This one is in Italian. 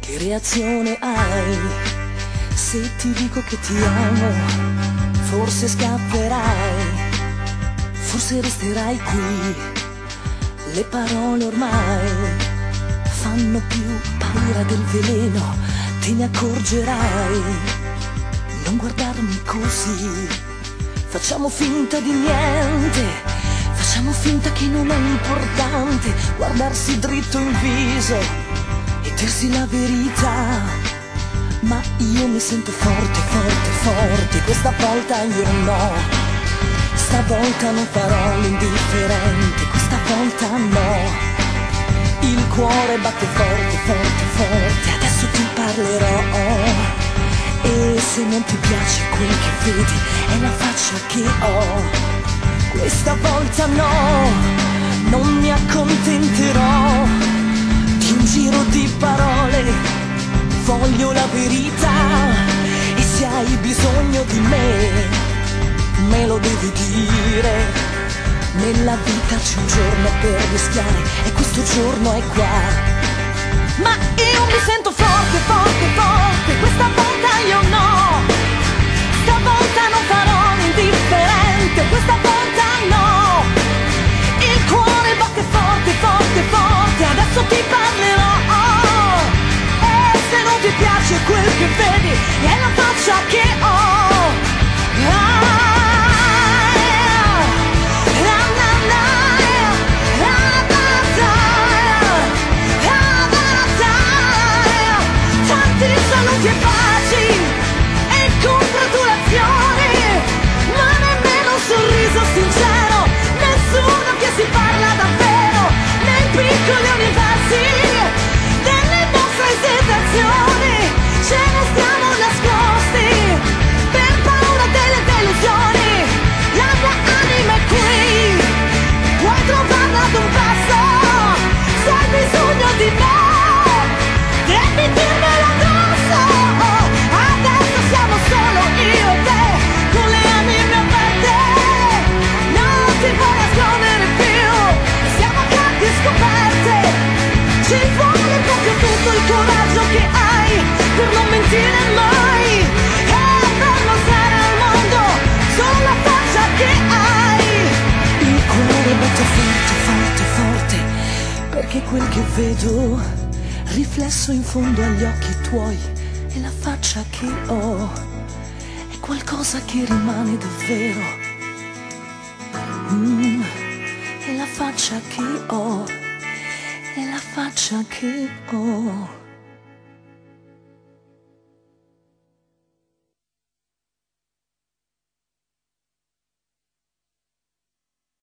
Che reazione hai se ti dico che ti amo? Forse scapperai, forse resterai qui. Le parole ormai fanno più paura del veleno, te ne accorgerai. Non guardarmi così, facciamo finta di niente, facciamo finta che non è importante guardarsi dritto in viso dirsi la verità. Ma io mi sento forte, forte, forte, questa volta io no. Stavolta non farò l'indifferente, questa volta no. Cuore batte forte, forte, forte, adesso ti parlerò. E se non ti piace quel che vedi, è la faccia che ho. Questa volta no, non mi accontenterò giro di parole, voglio la verità e se hai bisogno di me, me lo devi dire. Nella vita c'è un giorno per rischiare e questo giorno è qua. Ma io mi sento forte, quel che vedo, riflesso in fondo agli occhi tuoi e la faccia che ho, è qualcosa che rimane davvero. Mm, è la faccia che ho, è la faccia che ho.